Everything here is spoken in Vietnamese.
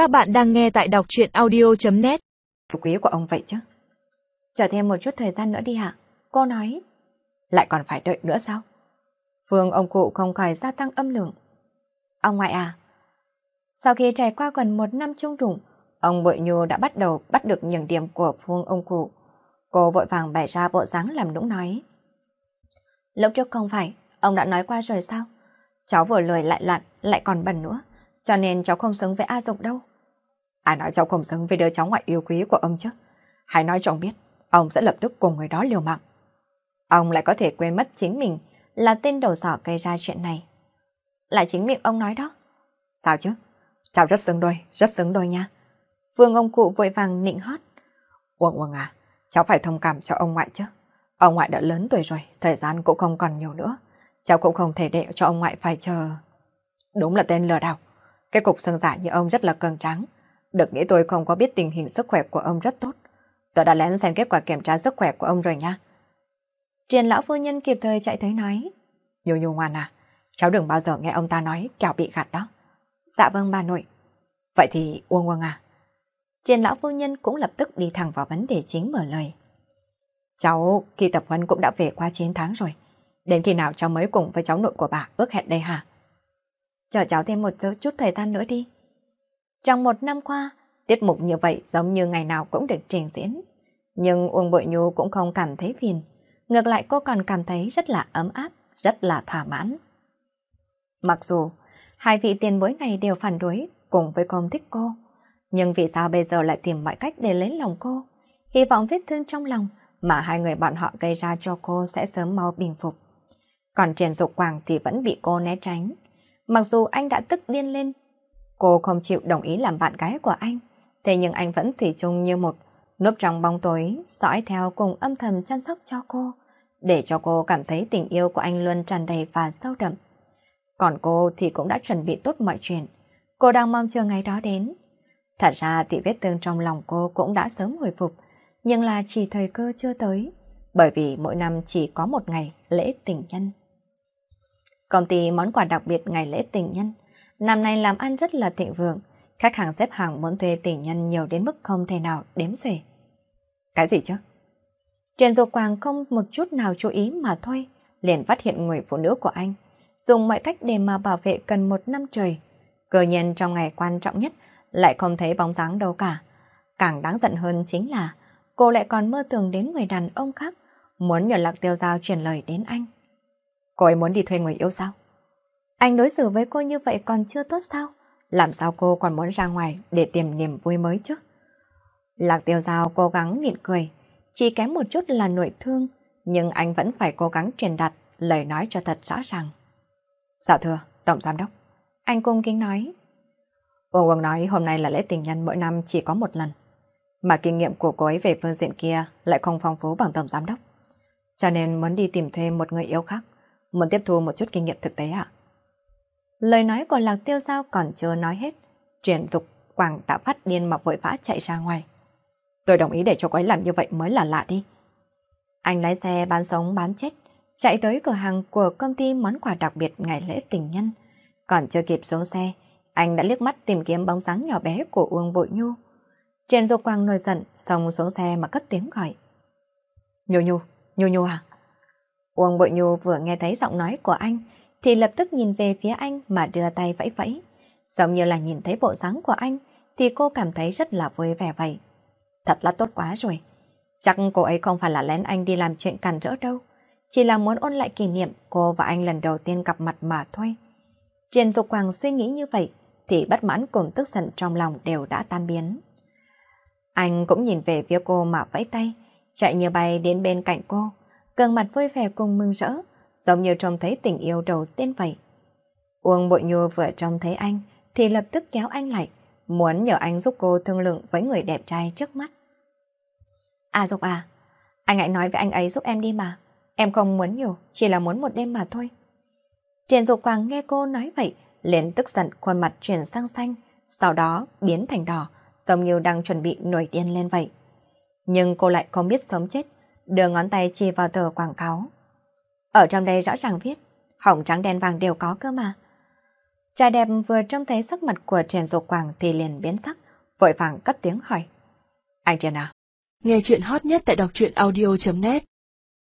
Các bạn đang nghe tại đọc truyện audio.net Quý của ông vậy chứ? Chờ thêm một chút thời gian nữa đi hả? Cô nói. Lại còn phải đợi nữa sao? Phương ông cụ không khỏi gia tăng âm lượng. Ông ngoại à? Sau khi trải qua gần một năm chung đụng, ông Bội Nhu đã bắt đầu bắt được những điểm của Phương ông cụ. Cô vội vàng bày ra bộ dáng làm nũng nói. Lúc trước không phải, ông đã nói qua rồi sao? Cháu vừa lười lại loạn, lại còn bẩn nữa. Cho nên cháu không xứng với A Dục đâu. Ai nói cháu không xứng với đứa cháu ngoại yêu quý của ông chứ? Hãy nói cho ông biết, ông sẽ lập tức cùng người đó liều mạng. Ông lại có thể quên mất chính mình là tên đầu sỏ gây ra chuyện này. Lại chính miệng ông nói đó. Sao chứ? Cháu rất xứng đôi, rất xứng đôi nha. Vương ông cụ vội vàng nịnh hót. Uông Uông à, cháu phải thông cảm cho ông ngoại chứ. Ông ngoại đã lớn tuổi rồi, thời gian cũng không còn nhiều nữa. Cháu cũng không thể để cho ông ngoại phải chờ. Đúng là tên lừa đảo. Cái cục xương giả như ông rất là cường tráng. Được nghĩ tôi không có biết tình hình sức khỏe của ông rất tốt. Tôi đã lén xem kết quả kiểm tra sức khỏe của ông rồi nha. Triền lão phu nhân kịp thời chạy tới nói. Nhu nhu ngoan à, cháu đừng bao giờ nghe ông ta nói kẻo bị gạt đó. Dạ vâng bà nội. Vậy thì Uông Uông à. Triền lão phu nhân cũng lập tức đi thẳng vào vấn đề chính mở lời. Cháu khi tập huấn cũng đã về qua 9 tháng rồi. Đến khi nào cháu mới cùng với cháu nội của bà ước hẹn đây hả? Chờ cháu thêm một chút thời gian nữa đi. Trong một năm qua, tiết mục như vậy giống như ngày nào cũng được trình diễn. Nhưng Uông Bội Nhu cũng không cảm thấy phiền. Ngược lại cô còn cảm thấy rất là ấm áp, rất là thỏa mãn. Mặc dù hai vị tiền bối này đều phản đối cùng với không thích cô, nhưng vì sao bây giờ lại tìm mọi cách để lấy lòng cô? Hy vọng vết thương trong lòng mà hai người bọn họ gây ra cho cô sẽ sớm mau bình phục. Còn Trần Dục Quảng thì vẫn bị cô né tránh. Mặc dù anh đã tức điên lên, cô không chịu đồng ý làm bạn gái của anh, thế nhưng anh vẫn thủy chung như một núp trong bóng tối, dõi theo cùng âm thầm chăm sóc cho cô, để cho cô cảm thấy tình yêu của anh luôn tràn đầy và sâu đậm. Còn cô thì cũng đã chuẩn bị tốt mọi chuyện, cô đang mong chờ ngày đó đến. Thật ra thì vết thương trong lòng cô cũng đã sớm hồi phục, nhưng là chỉ thời cơ chưa tới, bởi vì mỗi năm chỉ có một ngày lễ tình nhân. Công ty món quà đặc biệt ngày lễ tình nhân, năm nay làm ăn rất là thịnh vượng, khách hàng xếp hàng muốn thuê tỷ nhân nhiều đến mức không thể nào đếm xuể. Cái gì chứ? Trần Dục Quang không một chút nào chú ý mà thôi, liền phát hiện người phụ nữ của anh, dùng mọi cách để mà bảo vệ cần một năm trời. Cơ nhân trong ngày quan trọng nhất lại không thấy bóng dáng đâu cả. Càng đáng giận hơn chính là cô lại còn mơ tưởng đến người đàn ông khác, muốn nhờ lạc tiêu giao truyền lời đến anh. Cô ấy muốn đi thuê người yêu sao? Anh đối xử với cô như vậy còn chưa tốt sao? Làm sao cô còn muốn ra ngoài để tìm niềm vui mới chứ? Lạc tiêu giao cố gắng nhịn cười, chỉ kém một chút là nội thương, nhưng anh vẫn phải cố gắng truyền đạt lời nói cho thật rõ ràng. Dạ thưa, Tổng Giám Đốc. Anh cung kính nói. Uông Uông nói hôm nay là lễ tình nhân mỗi năm chỉ có một lần, mà kinh nghiệm của cô ấy về phương diện kia lại không phong phú bằng Tổng Giám Đốc. Cho nên muốn đi tìm thuê một người yêu khác, muốn tiếp thu một chút kinh nghiệm thực tế ạ. Lời nói của Lạc Tiêu Giao còn chưa nói hết, triển dục Quảng đã phát điên mà vội vã chạy ra ngoài. Tôi đồng ý để cho cô ấy làm như vậy mới là lạ đi. Anh lái xe bán sống bán chết, chạy tới cửa hàng của công ty món quà đặc biệt ngày lễ tình nhân. Còn chưa kịp xuống xe, anh đã liếc mắt tìm kiếm bóng dáng nhỏ bé của Uông Bội Nhu. Trên dục quang nổi giận, xong xuống xe mà cất tiếng gọi. Nhu Nhu, Nhu Nhu à? Uông Bội Nhu vừa nghe thấy giọng nói của anh, thì lập tức nhìn về phía anh mà đưa tay vẫy vẫy. Giống như là nhìn thấy bộ dáng của anh, thì cô cảm thấy rất là vui vẻ vậy. Thật là tốt quá rồi. Chắc cô ấy không phải là lén anh đi làm chuyện càn rỡ đâu. Chỉ là muốn ôn lại kỷ niệm cô và anh lần đầu tiên gặp mặt mà thôi. Trên dục Hoàng suy nghĩ như vậy, thì bất mãn cùng tức giận trong lòng đều đã tan biến. Anh cũng nhìn về phía cô mà vẫy tay, chạy như bay đến bên cạnh cô, gương mặt vui vẻ cùng mừng rỡ, giống như trông thấy tình yêu đầu tiên vậy. Uông Bội Nhu vừa trông thấy anh, thì lập tức kéo anh lại, muốn nhờ anh giúp cô thương lượng với người đẹp trai trước mắt. À Dục à, anh hãy nói với anh ấy giúp em đi mà. Em không muốn nhiều, chỉ là muốn một đêm mà thôi. Triển Dục Quang nghe cô nói vậy, liền tức giận khuôn mặt chuyển sang xanh, sau đó biến thành đỏ, giống như đang chuẩn bị nổi điên lên vậy. Nhưng cô lại không biết sống chết, đưa ngón tay chỉ vào tờ quảng cáo. Ở trong đây rõ ràng viết, hồng trắng đen vàng đều có cơ mà. Trai đẹp vừa trông thấy sắc mặt của Trần Dục Quảng thì liền biến sắc, vội vàng cất tiếng hỏi. Anh Trần à? Nghe chuyện hot nhất tại đọc truyện audio.net